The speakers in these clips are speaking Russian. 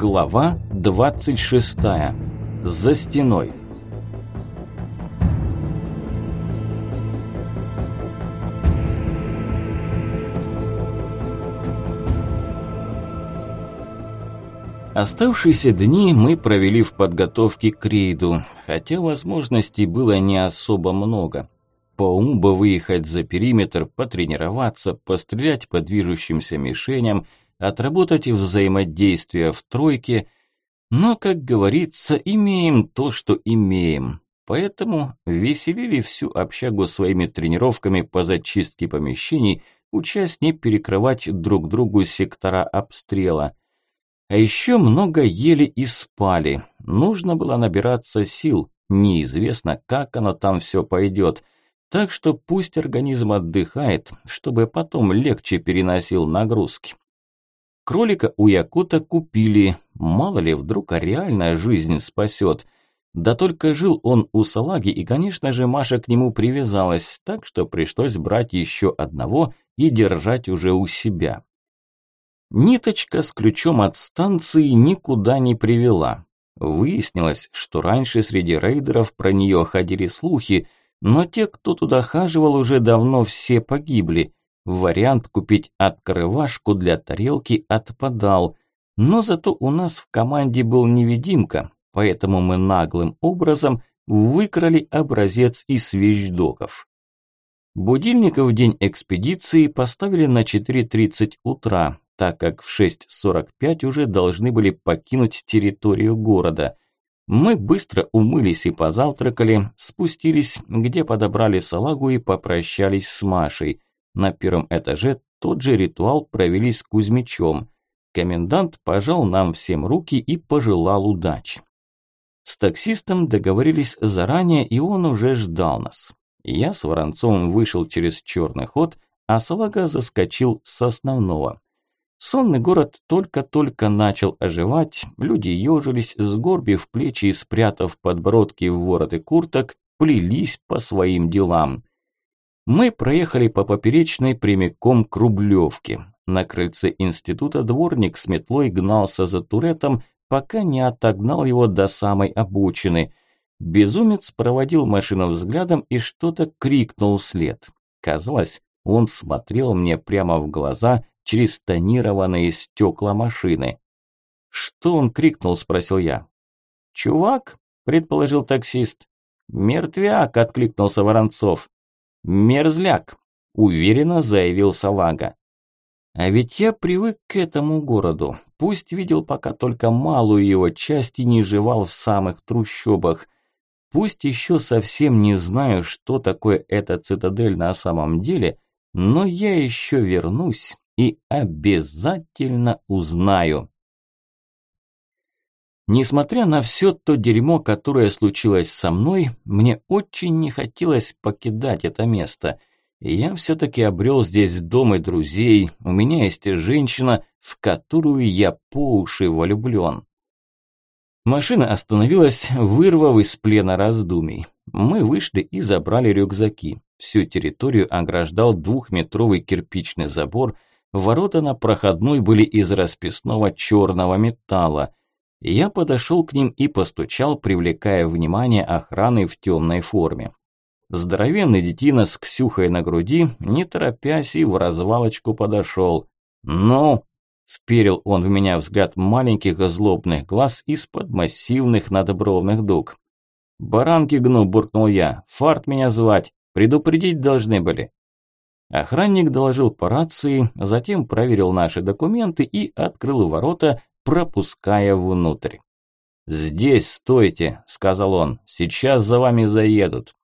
Глава 26. За стеной. Оставшиеся дни мы провели в подготовке к рейду, хотя возможностей было не особо много. По уму бы выехать за периметр, потренироваться, пострелять по движущимся мишеням, отработать взаимодействие в тройке, но, как говорится, имеем то, что имеем. Поэтому веселили всю общагу своими тренировками по зачистке помещений, учась не перекрывать друг другу сектора обстрела. А еще много ели и спали. Нужно было набираться сил. Неизвестно, как оно там все пойдет. Так что пусть организм отдыхает, чтобы потом легче переносил нагрузки. Кролика у Якута купили, мало ли вдруг реальная жизнь спасет. Да только жил он у салаги, и, конечно же, Маша к нему привязалась, так что пришлось брать еще одного и держать уже у себя. Ниточка с ключом от станции никуда не привела. Выяснилось, что раньше среди рейдеров про нее ходили слухи, но те, кто туда хаживал, уже давно все погибли. Вариант купить открывашку для тарелки отпадал, но зато у нас в команде был невидимка, поэтому мы наглым образом выкрали образец из вещдоков. Будильников в день экспедиции поставили на 4.30 утра, так как в 6.45 уже должны были покинуть территорию города. Мы быстро умылись и позавтракали, спустились, где подобрали салагу и попрощались с Машей – на первом этаже тот же ритуал провели с Кузьмичом. Комендант пожал нам всем руки и пожелал удачи. С таксистом договорились заранее, и он уже ждал нас. Я с Воронцовым вышел через черный ход, а Салага заскочил с основного. Сонный город только-только начал оживать, люди ежились, сгорбив плечи и спрятав подбородки в вороты курток, плелись по своим делам. Мы проехали по поперечной прямиком к Рублевке. На крыльце института дворник с метлой гнался за туретом, пока не отогнал его до самой обочины. Безумец проводил машину взглядом и что-то крикнул вслед. Казалось, он смотрел мне прямо в глаза через тонированные стекла машины. «Что он крикнул?» – спросил я. «Чувак?» – предположил таксист. «Мертвяк!» – откликнулся Воронцов. «Мерзляк», – уверенно заявил Салага. А ведь я привык к этому городу. Пусть видел пока только малую его часть и не жевал в самых трущобах. Пусть еще совсем не знаю, что такое эта цитадель на самом деле, но я еще вернусь и обязательно узнаю. Несмотря на все то дерьмо, которое случилось со мной, мне очень не хотелось покидать это место. я все-таки обрел здесь дом и друзей, у меня есть женщина, в которую я по уши влюблен. Машина остановилась, вырвав из плена раздумий. Мы вышли и забрали рюкзаки. Всю территорию ограждал двухметровый кирпичный забор, ворота на проходной были из расписного черного металла – я подошел к ним и постучал, привлекая внимание охраны в темной форме. Здоровенный детина с Ксюхой на груди, не торопясь и в развалочку подошел. «Ну?» – вперил он в меня взгляд маленьких злобных глаз из-под массивных надбровных дуг. «Баранки гну», – буркнул я. «Фарт меня звать. Предупредить должны были». Охранник доложил по рации, затем проверил наши документы и открыл ворота, пропуская внутрь. «Здесь стойте», – сказал он, – «сейчас за вами заедут».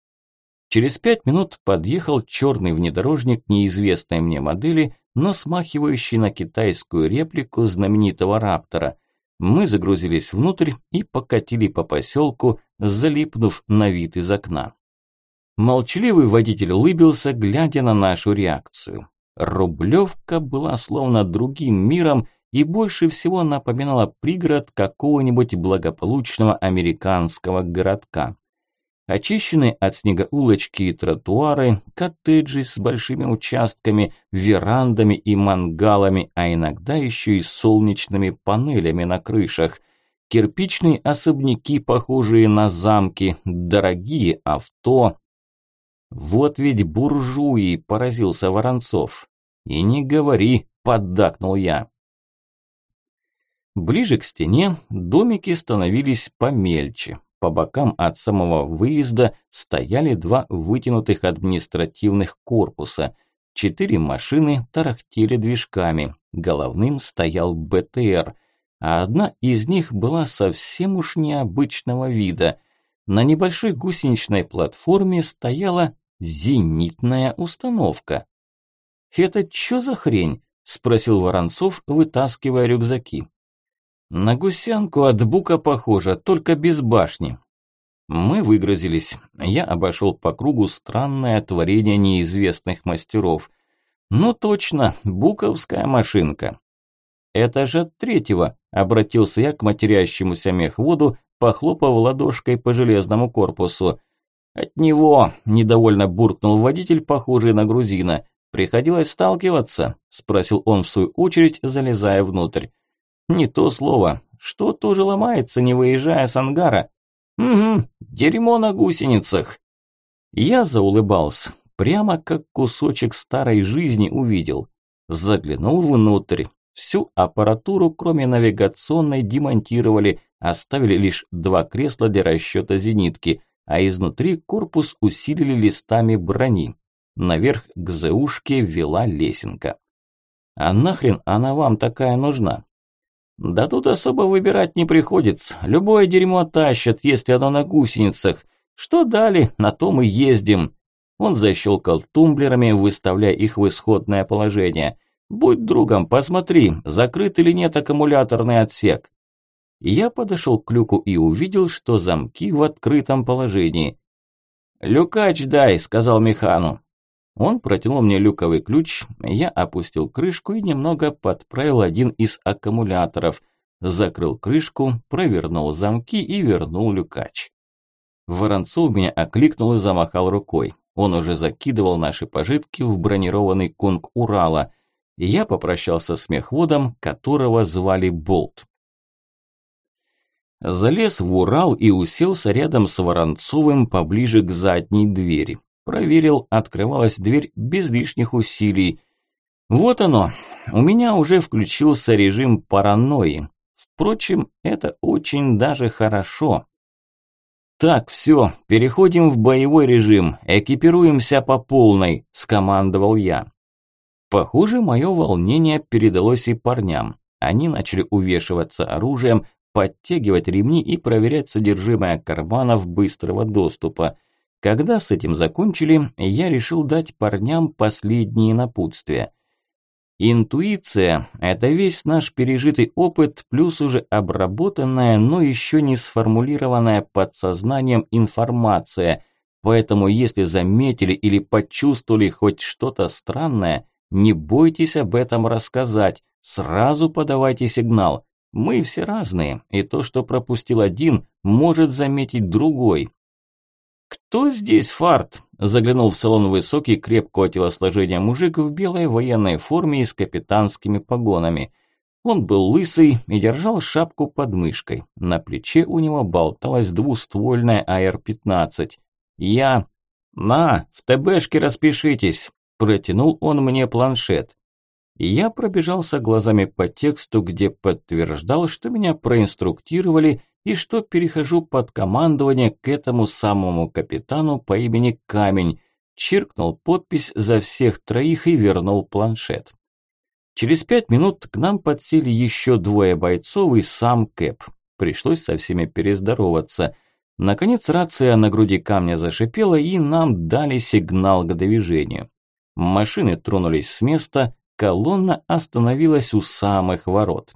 Через пять минут подъехал черный внедорожник неизвестной мне модели, но смахивающий на китайскую реплику знаменитого «Раптора». Мы загрузились внутрь и покатили по поселку, залипнув на вид из окна. Молчаливый водитель улыбился, глядя на нашу реакцию. Рублевка была словно другим миром, и больше всего напоминала пригород какого-нибудь благополучного американского городка. Очищенные от снега улочки и тротуары, коттеджи с большими участками, верандами и мангалами, а иногда еще и солнечными панелями на крышах. Кирпичные особняки, похожие на замки, дорогие авто. Вот ведь буржуи, поразился Воронцов. И не говори, поддакнул я. Ближе к стене домики становились помельче. По бокам от самого выезда стояли два вытянутых административных корпуса. Четыре машины тарахтели движками. Головным стоял БТР. А одна из них была совсем уж необычного вида. На небольшой гусеничной платформе стояла зенитная установка. «Это что за хрень?» – спросил Воронцов, вытаскивая рюкзаки. На гусянку от бука похоже, только без башни. Мы выгрузились. Я обошел по кругу странное творение неизвестных мастеров. Ну точно, буковская машинка. Это же третьего, обратился я к матерящемуся мехводу, похлопав ладошкой по железному корпусу. От него, недовольно буркнул водитель, похожий на грузина. Приходилось сталкиваться, спросил он в свою очередь, залезая внутрь. Не то слово. Что тоже ломается, не выезжая с ангара? Угу, дерьмо на гусеницах. Я заулыбался, прямо как кусочек старой жизни увидел. Заглянул внутрь. Всю аппаратуру, кроме навигационной, демонтировали, оставили лишь два кресла для расчета зенитки, а изнутри корпус усилили листами брони. Наверх к ЗУшке вела лесенка. А нахрен она вам такая нужна? Да тут особо выбирать не приходится. Любое дерьмо тащат, если оно на гусеницах. Что дали, на том и ездим. Он защелкал тумблерами, выставляя их в исходное положение. Будь другом, посмотри, закрыт или нет аккумуляторный отсек. Я подошел к люку и увидел, что замки в открытом положении. «Люкач дай», – сказал механу. Он протянул мне люковый ключ, я опустил крышку и немного подправил один из аккумуляторов, закрыл крышку, провернул замки и вернул люкач. Воронцов меня окликнул и замахал рукой. Он уже закидывал наши пожитки в бронированный кунг Урала. Я попрощался с мехводом, которого звали Болт. Залез в Урал и уселся рядом с Воронцовым поближе к задней двери. Проверил, открывалась дверь без лишних усилий. Вот оно, у меня уже включился режим паранойи. Впрочем, это очень даже хорошо. «Так, все, переходим в боевой режим, экипируемся по полной», – скомандовал я. Похоже, мое волнение передалось и парням. Они начали увешиваться оружием, подтягивать ремни и проверять содержимое карманов быстрого доступа. Когда с этим закончили, я решил дать парням последние напутствия. Интуиция – это весь наш пережитый опыт, плюс уже обработанная, но еще не сформулированная подсознанием информация. Поэтому если заметили или почувствовали хоть что-то странное, не бойтесь об этом рассказать, сразу подавайте сигнал. Мы все разные, и то, что пропустил один, может заметить другой. «Кто здесь фарт?» – заглянул в салон высокий, крепкого телосложения мужик в белой военной форме и с капитанскими погонами. Он был лысый и держал шапку под мышкой. На плече у него болталась двуствольная АР-15. «Я...» «На, в ТБшке распишитесь!» – протянул он мне планшет. Я пробежался глазами по тексту, где подтверждал, что меня проинструктировали и что перехожу под командование к этому самому капитану по имени Камень, чиркнул подпись за всех троих и вернул планшет. Через пять минут к нам подсели еще двое бойцов и сам Кэп. Пришлось со всеми перездороваться. Наконец рация на груди камня зашипела, и нам дали сигнал к движению. Машины тронулись с места, колонна остановилась у самых ворот.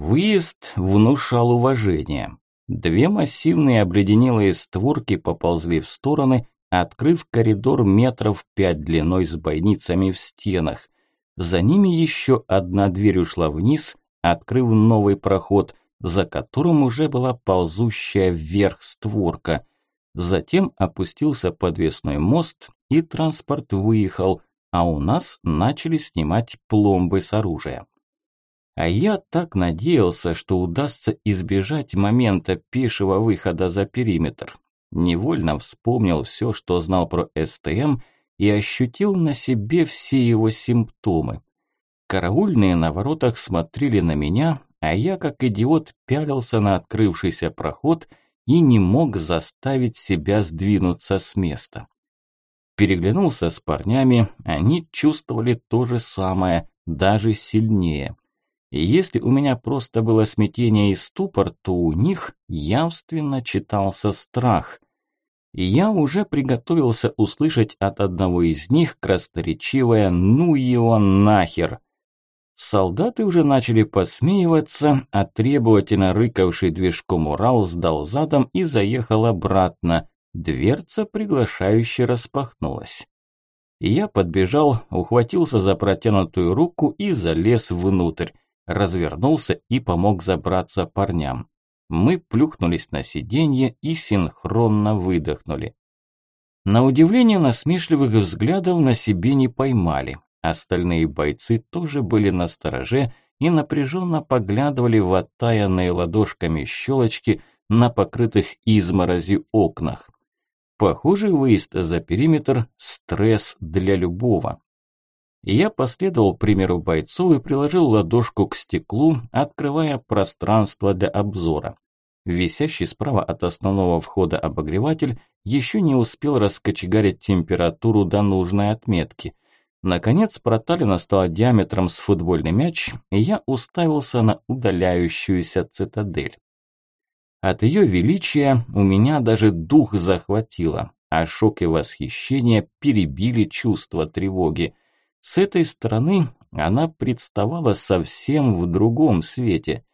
Выезд внушал уважение. Две массивные обледенелые створки поползли в стороны, открыв коридор метров пять длиной с бойницами в стенах. За ними еще одна дверь ушла вниз, открыв новый проход, за которым уже была ползущая вверх створка. Затем опустился подвесной мост, и транспорт выехал, а у нас начали снимать пломбы с оружия. А я так надеялся, что удастся избежать момента пешего выхода за периметр. Невольно вспомнил все, что знал про СТМ, и ощутил на себе все его симптомы. Караульные на воротах смотрели на меня, а я, как идиот, пялился на открывшийся проход и не мог заставить себя сдвинуться с места. Переглянулся с парнями, они чувствовали то же самое, даже сильнее – если у меня просто было смятение и ступор, то у них явственно читался страх. И я уже приготовился услышать от одного из них красноречивое «ну его нахер!». Солдаты уже начали посмеиваться, а требовательно рыкавший движком Урал сдал задом и заехал обратно. Дверца приглашающе распахнулась. Я подбежал, ухватился за протянутую руку и залез внутрь развернулся и помог забраться парням. Мы плюхнулись на сиденье и синхронно выдохнули. На удивление насмешливых взглядов на себе не поймали. Остальные бойцы тоже были на стороже и напряженно поглядывали в оттаянные ладошками щелочки на покрытых изморозью окнах. Похожий выезд за периметр – стресс для любого. Я последовал примеру бойцов и приложил ладошку к стеклу, открывая пространство для обзора. Висящий справа от основного входа обогреватель еще не успел раскочегарить температуру до нужной отметки. Наконец проталина стала диаметром с футбольный мяч, и я уставился на удаляющуюся цитадель. От ее величия у меня даже дух захватило, а шок и восхищение перебили чувство тревоги – с этой стороны она представала совсем в другом свете.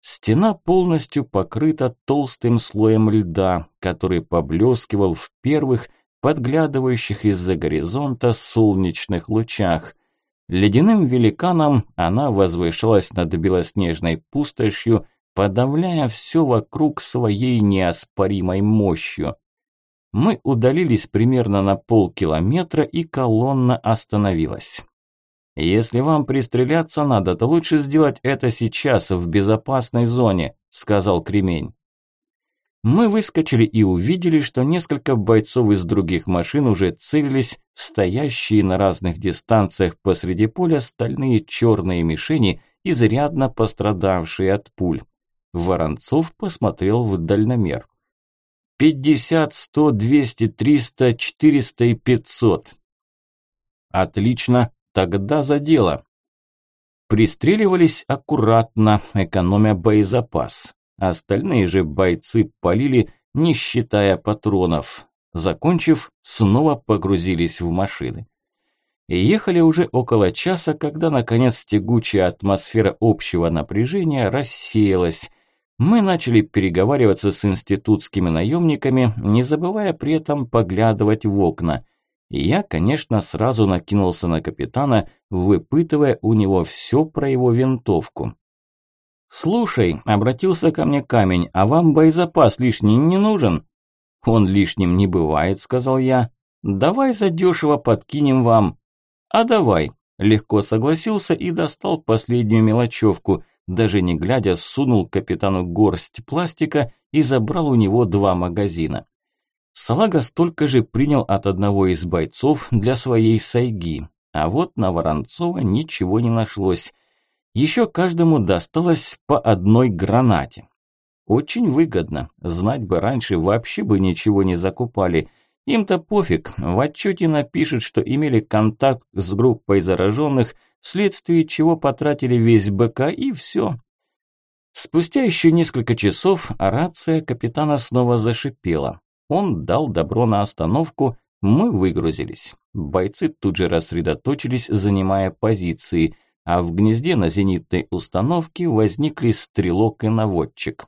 Стена полностью покрыта толстым слоем льда, который поблескивал в первых, подглядывающих из-за горизонта солнечных лучах. Ледяным великаном она возвышалась над белоснежной пустошью, подавляя все вокруг своей неоспоримой мощью. Мы удалились примерно на полкилометра, и колонна остановилась. «Если вам пристреляться надо, то лучше сделать это сейчас, в безопасной зоне», – сказал Кремень. Мы выскочили и увидели, что несколько бойцов из других машин уже целились в стоящие на разных дистанциях посреди поля стальные черные мишени, изрядно пострадавшие от пуль. Воронцов посмотрел в дальномер. Пятьдесят, сто, двести, триста, четыреста и пятьсот. Отлично, тогда за дело. Пристреливались аккуратно, экономя боезапас. Остальные же бойцы полили, не считая патронов. Закончив, снова погрузились в машины. Ехали уже около часа, когда наконец тягучая атмосфера общего напряжения рассеялась – мы начали переговариваться с институтскими наемниками, не забывая при этом поглядывать в окна. И я, конечно, сразу накинулся на капитана, выпытывая у него все про его винтовку. «Слушай», – обратился ко мне камень, – «а вам боезапас лишний не нужен?» «Он лишним не бывает», – сказал я. «Давай задешево подкинем вам». «А давай», – легко согласился и достал последнюю мелочевку – даже не глядя, сунул капитану горсть пластика и забрал у него два магазина. Салага столько же принял от одного из бойцов для своей сайги, а вот на Воронцова ничего не нашлось. Еще каждому досталось по одной гранате. Очень выгодно, знать бы раньше вообще бы ничего не закупали – им-то пофиг, в отчете напишут, что имели контакт с группой зараженных, вследствие чего потратили весь БК и все. Спустя еще несколько часов рация капитана снова зашипела. Он дал добро на остановку, мы выгрузились. Бойцы тут же рассредоточились, занимая позиции, а в гнезде на зенитной установке возникли стрелок и наводчик.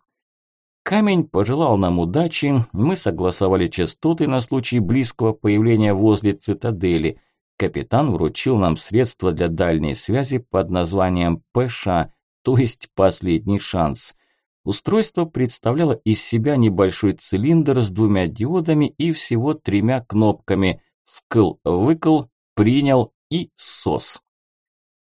Камень пожелал нам удачи, мы согласовали частоты на случай близкого появления возле цитадели. Капитан вручил нам средства для дальней связи под названием ПШ, то есть последний шанс. Устройство представляло из себя небольшой цилиндр с двумя диодами и всего тремя кнопками «вкл-выкл», «принял» и «сос».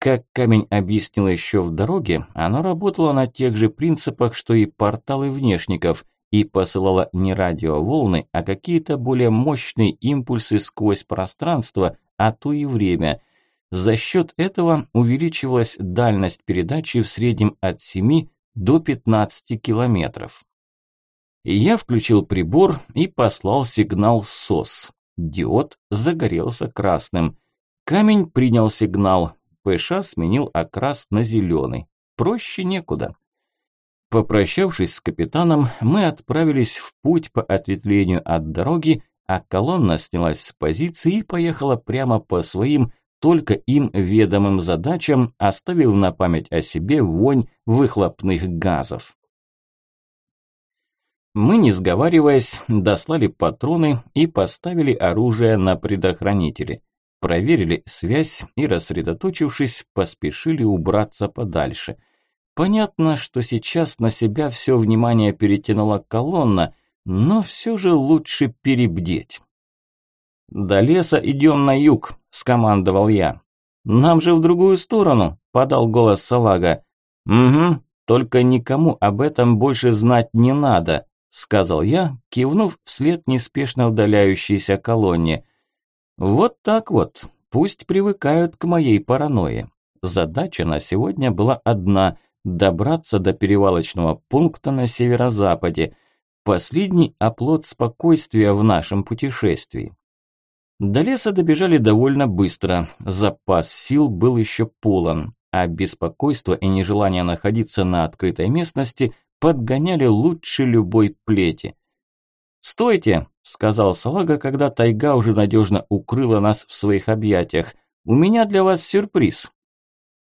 Как камень объяснил еще в дороге, оно работало на тех же принципах, что и порталы внешников, и посылало не радиоволны, а какие-то более мощные импульсы сквозь пространство, а то и время. За счет этого увеличивалась дальность передачи в среднем от 7 до 15 километров. Я включил прибор и послал сигнал СОС. Диод загорелся красным. Камень принял сигнал, ПШ сменил окрас на зеленый. Проще некуда. Попрощавшись с капитаном, мы отправились в путь по ответвлению от дороги, а колонна снялась с позиции и поехала прямо по своим, только им ведомым задачам, оставив на память о себе вонь выхлопных газов. Мы, не сговариваясь, дослали патроны и поставили оружие на предохранители проверили связь и, рассредоточившись, поспешили убраться подальше. Понятно, что сейчас на себя все внимание перетянула колонна, но все же лучше перебдеть. «До леса идем на юг», – скомандовал я. «Нам же в другую сторону», – подал голос Салага. «Угу, только никому об этом больше знать не надо», – сказал я, кивнув вслед неспешно удаляющейся колонне – вот так вот, пусть привыкают к моей паранойе. Задача на сегодня была одна – добраться до перевалочного пункта на северо-западе. Последний оплот спокойствия в нашем путешествии. До леса добежали довольно быстро, запас сил был еще полон, а беспокойство и нежелание находиться на открытой местности подгоняли лучше любой плети. «Стойте!» – сказал Салага, когда тайга уже надежно укрыла нас в своих объятиях. «У меня для вас сюрприз».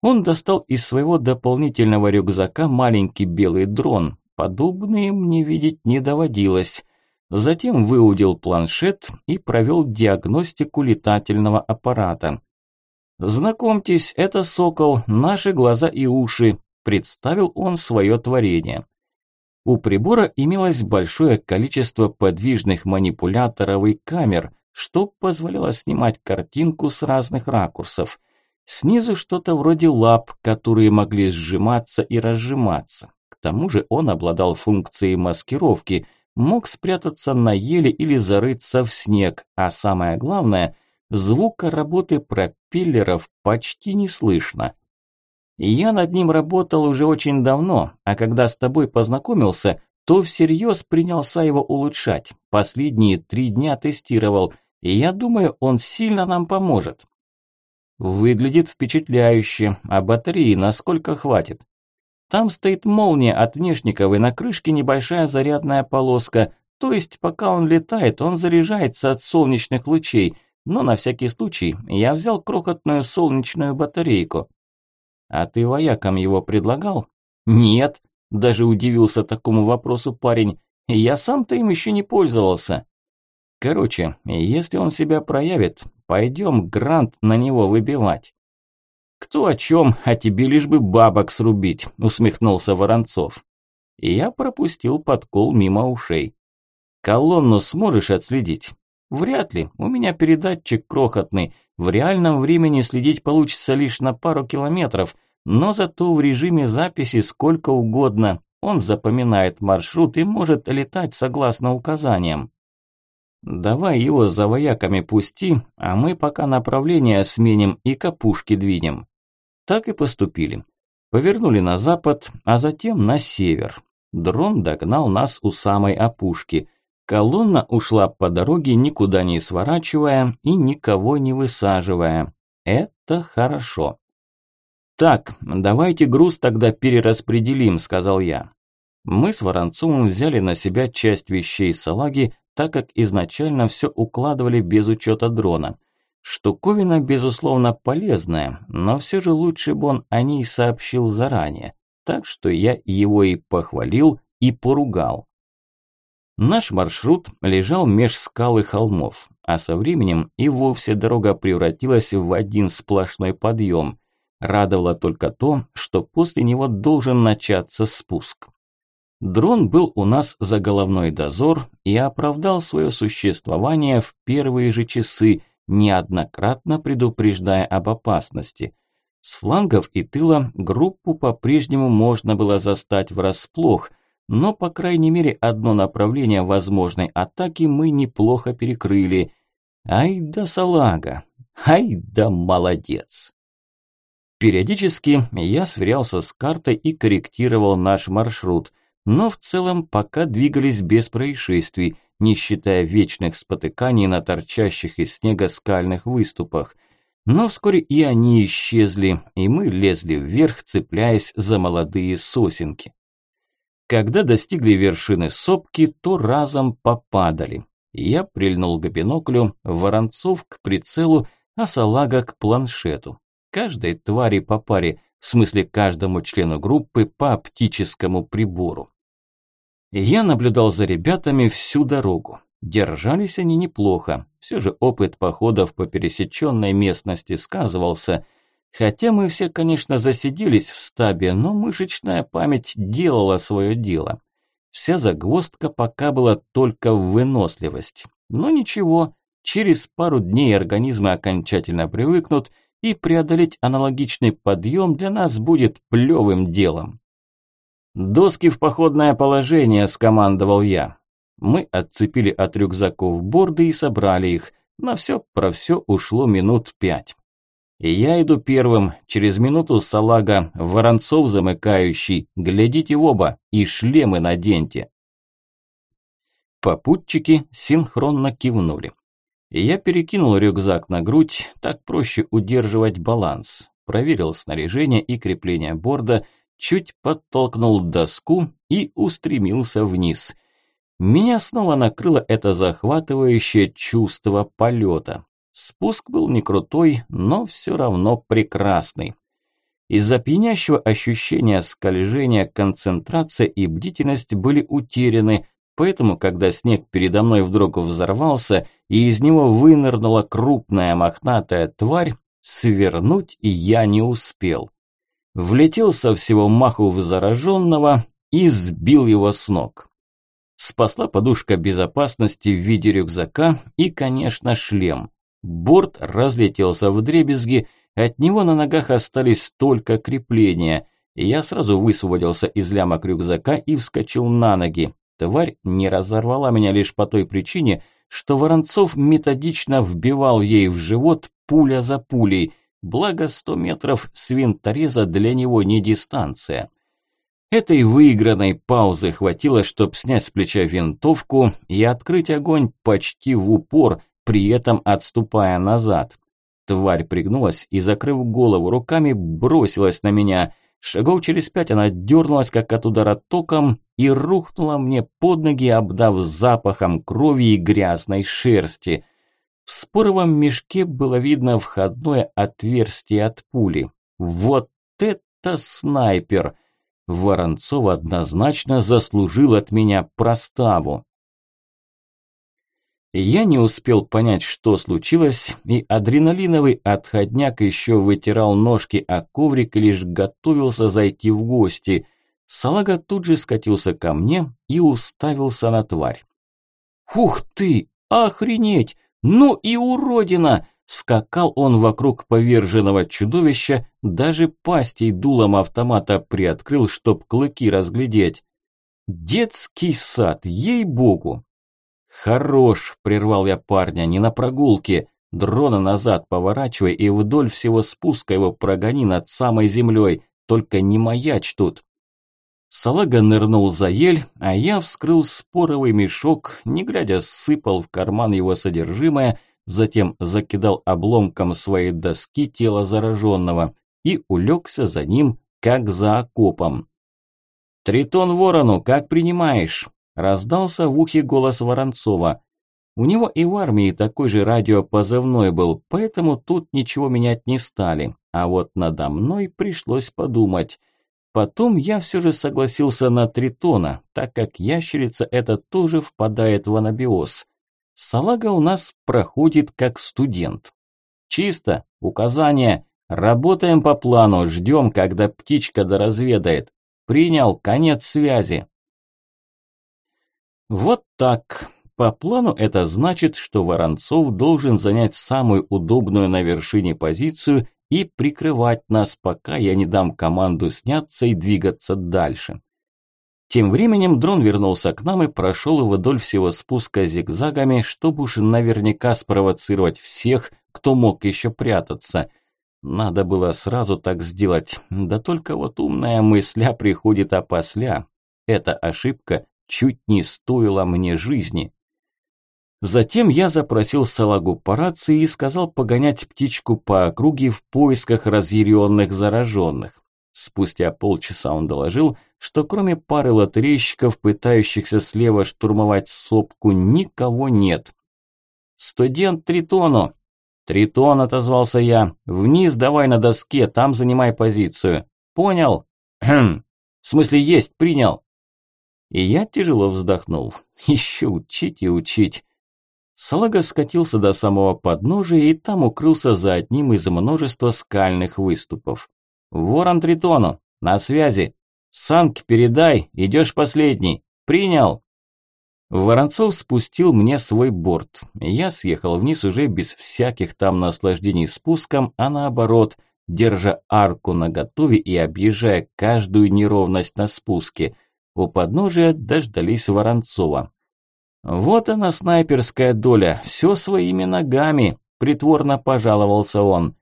Он достал из своего дополнительного рюкзака маленький белый дрон. Подобные мне видеть не доводилось. Затем выудил планшет и провел диагностику летательного аппарата. «Знакомьтесь, это сокол, наши глаза и уши», – представил он свое творение. У прибора имелось большое количество подвижных манипуляторов и камер, что позволяло снимать картинку с разных ракурсов. Снизу что-то вроде лап, которые могли сжиматься и разжиматься. К тому же он обладал функцией маскировки, мог спрятаться на еле или зарыться в снег, а самое главное, звука работы пропеллеров почти не слышно. Я над ним работал уже очень давно, а когда с тобой познакомился, то всерьез принялся его улучшать. Последние три дня тестировал, и я думаю, он сильно нам поможет. Выглядит впечатляюще, а батареи насколько хватит? Там стоит молния от внешников и на крышке небольшая зарядная полоска, то есть пока он летает, он заряжается от солнечных лучей, но на всякий случай я взял крохотную солнечную батарейку. А ты воякам его предлагал? Нет, даже удивился такому вопросу парень. Я сам-то им еще не пользовался. Короче, если он себя проявит, пойдем грант на него выбивать. Кто о чем, а тебе лишь бы бабок срубить, усмехнулся Воронцов. Я пропустил подкол мимо ушей. Колонну сможешь отследить? Вряд ли, у меня передатчик крохотный, в реальном времени следить получится лишь на пару километров, но зато в режиме записи сколько угодно. Он запоминает маршрут и может летать согласно указаниям. Давай его за вояками пусти, а мы пока направление сменим и капушки двинем. Так и поступили. Повернули на запад, а затем на север. Дрон догнал нас у самой опушки – Колонна ушла по дороге, никуда не сворачивая и никого не высаживая. Это хорошо. «Так, давайте груз тогда перераспределим», – сказал я. Мы с Воронцовым взяли на себя часть вещей салаги, так как изначально все укладывали без учета дрона. Штуковина, безусловно, полезная, но все же лучше бы он о ней сообщил заранее. Так что я его и похвалил, и поругал. Наш маршрут лежал меж скал и холмов, а со временем и вовсе дорога превратилась в один сплошной подъем. Радовало только то, что после него должен начаться спуск. Дрон был у нас за головной дозор и оправдал свое существование в первые же часы, неоднократно предупреждая об опасности. С флангов и тыла группу по-прежнему можно было застать врасплох, но, по крайней мере, одно направление возможной атаки мы неплохо перекрыли. Ай да салага, ай да молодец. Периодически я сверялся с картой и корректировал наш маршрут, но в целом пока двигались без происшествий, не считая вечных спотыканий на торчащих из снега скальных выступах. Но вскоре и они исчезли, и мы лезли вверх, цепляясь за молодые сосенки. Когда достигли вершины сопки, то разом попадали. Я прильнул к биноклю, Воронцов к прицелу, а Салага к планшету. Каждой твари по паре, в смысле каждому члену группы по оптическому прибору. Я наблюдал за ребятами всю дорогу. Держались они неплохо. Все же опыт походов по пересеченной местности сказывался. Хотя мы все, конечно, засиделись в стабе, но мышечная память делала свое дело. Вся загвоздка пока была только в выносливость. Но ничего, через пару дней организмы окончательно привыкнут, и преодолеть аналогичный подъем для нас будет плевым делом. «Доски в походное положение», – скомандовал я. Мы отцепили от рюкзаков борды и собрали их. На все про все ушло минут пять. И я иду первым, через минуту салага, Воронцов замыкающий, глядите в оба и шлемы наденьте. Попутчики синхронно кивнули. Я перекинул рюкзак на грудь, так проще удерживать баланс. Проверил снаряжение и крепление борда – чуть подтолкнул доску и устремился вниз. Меня снова накрыло это захватывающее чувство полета. Спуск был не крутой, но все равно прекрасный. Из-за пьянящего ощущения скольжения концентрация и бдительность были утеряны, поэтому, когда снег передо мной вдруг взорвался и из него вынырнула крупная мохнатая тварь, свернуть я не успел влетел со всего маху в зараженного и сбил его с ног. Спасла подушка безопасности в виде рюкзака и, конечно, шлем. Борт разлетелся в дребезги, от него на ногах остались только крепления. Я сразу высвободился из лямок рюкзака и вскочил на ноги. Тварь не разорвала меня лишь по той причине, что Воронцов методично вбивал ей в живот пуля за пулей – Благо 100 метров с винтореза для него не дистанция. Этой выигранной паузы хватило, чтобы снять с плеча винтовку и открыть огонь почти в упор, при этом отступая назад. Тварь пригнулась и, закрыв голову руками, бросилась на меня. Шагов через пять она дернулась, как от удара током, и рухнула мне под ноги, обдав запахом крови и грязной шерсти – в споровом мешке было видно входное отверстие от пули. Вот это снайпер! Воронцов однозначно заслужил от меня проставу. Я не успел понять, что случилось, и адреналиновый отходняк еще вытирал ножки о коврик лишь готовился зайти в гости. Салага тут же скатился ко мне и уставился на тварь. «Ух ты! Охренеть! «Ну и уродина!» Скакал он вокруг поверженного чудовища, даже пастей дулом автомата приоткрыл, чтоб клыки разглядеть. «Детский сад, ей-богу!» «Хорош!» – прервал я парня, не на прогулке. Дрона назад поворачивай и вдоль всего спуска его прогони над самой землей. Только не маячь тут. Салага нырнул за ель, а я вскрыл споровый мешок, не глядя сыпал в карман его содержимое, затем закидал обломком своей доски тело зараженного и улегся за ним, как за окопом. «Тритон ворону, как принимаешь?» – раздался в ухе голос Воронцова. У него и в армии такой же радиопозывной был, поэтому тут ничего менять не стали, а вот надо мной пришлось подумать – Потом я все же согласился на тритона, так как ящерица эта тоже впадает в анабиоз. Салага у нас проходит как студент. Чисто, указание, работаем по плану, ждем, когда птичка доразведает. Принял, конец связи. Вот так. По плану это значит, что Воронцов должен занять самую удобную на вершине позицию и прикрывать нас, пока я не дам команду сняться и двигаться дальше. Тем временем дрон вернулся к нам и прошел вдоль всего спуска зигзагами, чтобы уж наверняка спровоцировать всех, кто мог еще прятаться. Надо было сразу так сделать, да только вот умная мысля приходит опосля. Эта ошибка чуть не стоила мне жизни. Затем я запросил салагу по рации и сказал погонять птичку по округе в поисках разъяренных зараженных. Спустя полчаса он доложил, что кроме пары лотерейщиков, пытающихся слева штурмовать сопку, никого нет. «Студент Тритону!» «Тритон», – отозвался я. «Вниз давай на доске, там занимай позицию». «Понял?» «Хм. В смысле есть, принял». И я тяжело вздохнул. Еще учить и учить. Салага скатился до самого подножия и там укрылся за одним из множества скальных выступов. «Ворон Тритону, на связи. Санк, передай, идешь последний. Принял!» Воронцов спустил мне свой борт. Я съехал вниз уже без всяких там наслаждений спуском, а наоборот, держа арку наготове и объезжая каждую неровность на спуске. У подножия дождались Воронцова. «Вот она, снайперская доля, все своими ногами», – притворно пожаловался он.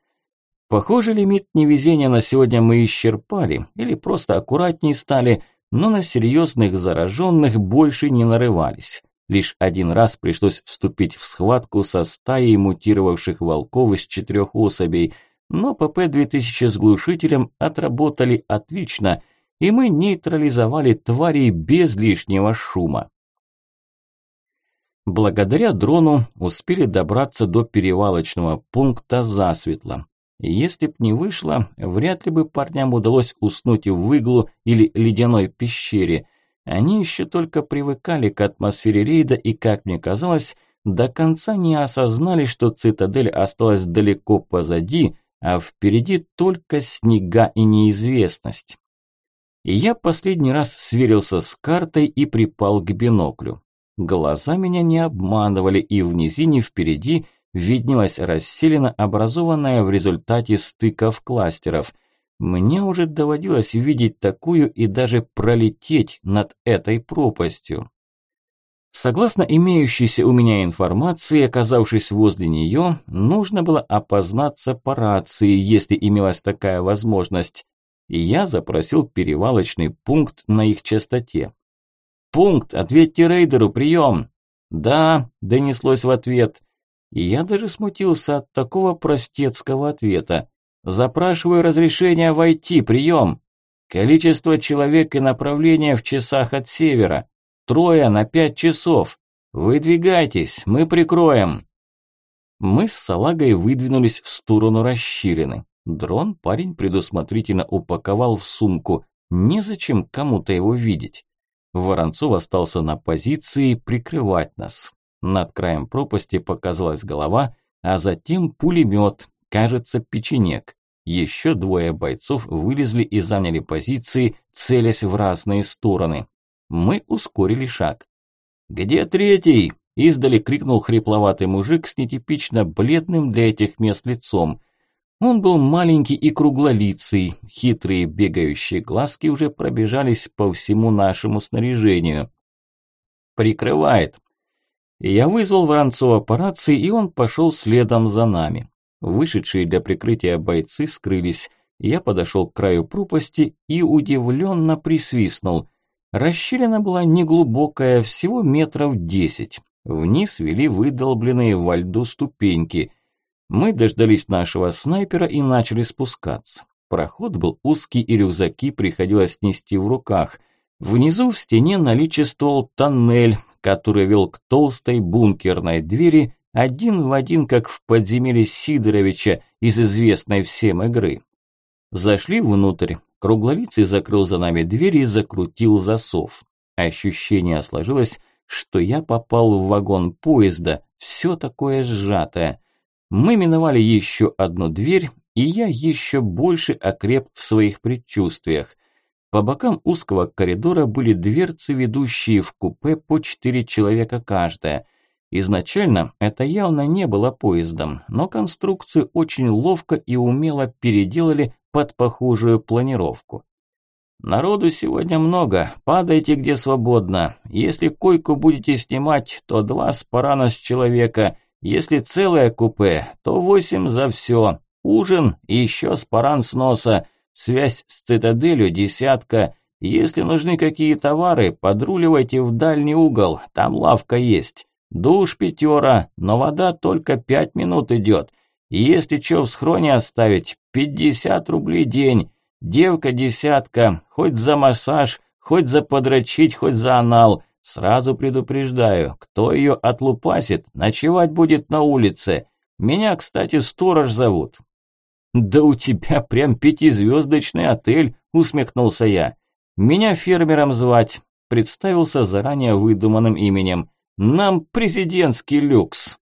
Похоже, лимит невезения на сегодня мы исчерпали, или просто аккуратней стали, но на серьезных зараженных больше не нарывались. Лишь один раз пришлось вступить в схватку со стаей мутировавших волков из четырех особей, но ПП-2000 с глушителем отработали отлично, и мы нейтрализовали тварей без лишнего шума. Благодаря дрону успели добраться до перевалочного пункта засветло. Если б не вышло, вряд ли бы парням удалось уснуть в иглу или ледяной пещере. Они еще только привыкали к атмосфере рейда и, как мне казалось, до конца не осознали, что цитадель осталась далеко позади, а впереди только снега и неизвестность. И я последний раз сверился с картой и припал к биноклю. Глаза меня не обманывали, и в низине впереди виднелась расселена, образованная в результате стыков кластеров. Мне уже доводилось видеть такую и даже пролететь над этой пропастью. Согласно имеющейся у меня информации, оказавшись возле нее, нужно было опознаться по рации, если имелась такая возможность. И я запросил перевалочный пункт на их частоте. «Пункт, ответьте рейдеру, прием!» «Да», – донеслось в ответ. И я даже смутился от такого простецкого ответа. «Запрашиваю разрешения войти, прием!» «Количество человек и направление в часах от севера. Трое на пять часов. Выдвигайтесь, мы прикроем». Мы с салагой выдвинулись в сторону расщелины. Дрон парень предусмотрительно упаковал в сумку. Незачем кому-то его видеть. Воронцов остался на позиции прикрывать нас. Над краем пропасти показалась голова, а затем пулемет, кажется, печенек. Еще двое бойцов вылезли и заняли позиции, целясь в разные стороны. Мы ускорили шаг. «Где третий?» – издали крикнул хрипловатый мужик с нетипично бледным для этих мест лицом. Он был маленький и круглолицый, хитрые бегающие глазки уже пробежались по всему нашему снаряжению. «Прикрывает!» Я вызвал Воронцова по рации, и он пошел следом за нами. Вышедшие для прикрытия бойцы скрылись. Я подошел к краю пропасти и удивленно присвистнул. Расщелина была неглубокая, всего метров десять. Вниз вели выдолбленные во льду ступеньки. Мы дождались нашего снайпера и начали спускаться. Проход был узкий, и рюкзаки приходилось нести в руках. Внизу в стене наличествовал тоннель, который вел к толстой бункерной двери, один в один, как в подземелье Сидоровича из известной всем игры. Зашли внутрь. Круглолицый закрыл за нами дверь и закрутил засов. Ощущение сложилось, что я попал в вагон поезда, все такое сжатое. Мы миновали еще одну дверь, и я еще больше окреп в своих предчувствиях. По бокам узкого коридора были дверцы, ведущие в купе по четыре человека каждая. Изначально это явно не было поездом, но конструкцию очень ловко и умело переделали под похожую планировку. Народу сегодня много, падайте где свободно. Если койку будете снимать, то два спарана с человека. Если целое купе, то восемь за все. Ужин и еще спаран с носа. Связь с цитаделью десятка. Если нужны какие товары, подруливайте в дальний угол, там лавка есть. Душ пятера, но вода только пять минут идет. Если что в схроне оставить, пятьдесят рублей день. Девка десятка, хоть за массаж, хоть за подрочить, хоть за анал. Сразу предупреждаю, кто ее отлупасит, ночевать будет на улице. Меня, кстати, сторож зовут. Да у тебя прям пятизвездочный отель, усмехнулся я. Меня фермером звать, представился заранее выдуманным именем. Нам президентский люкс.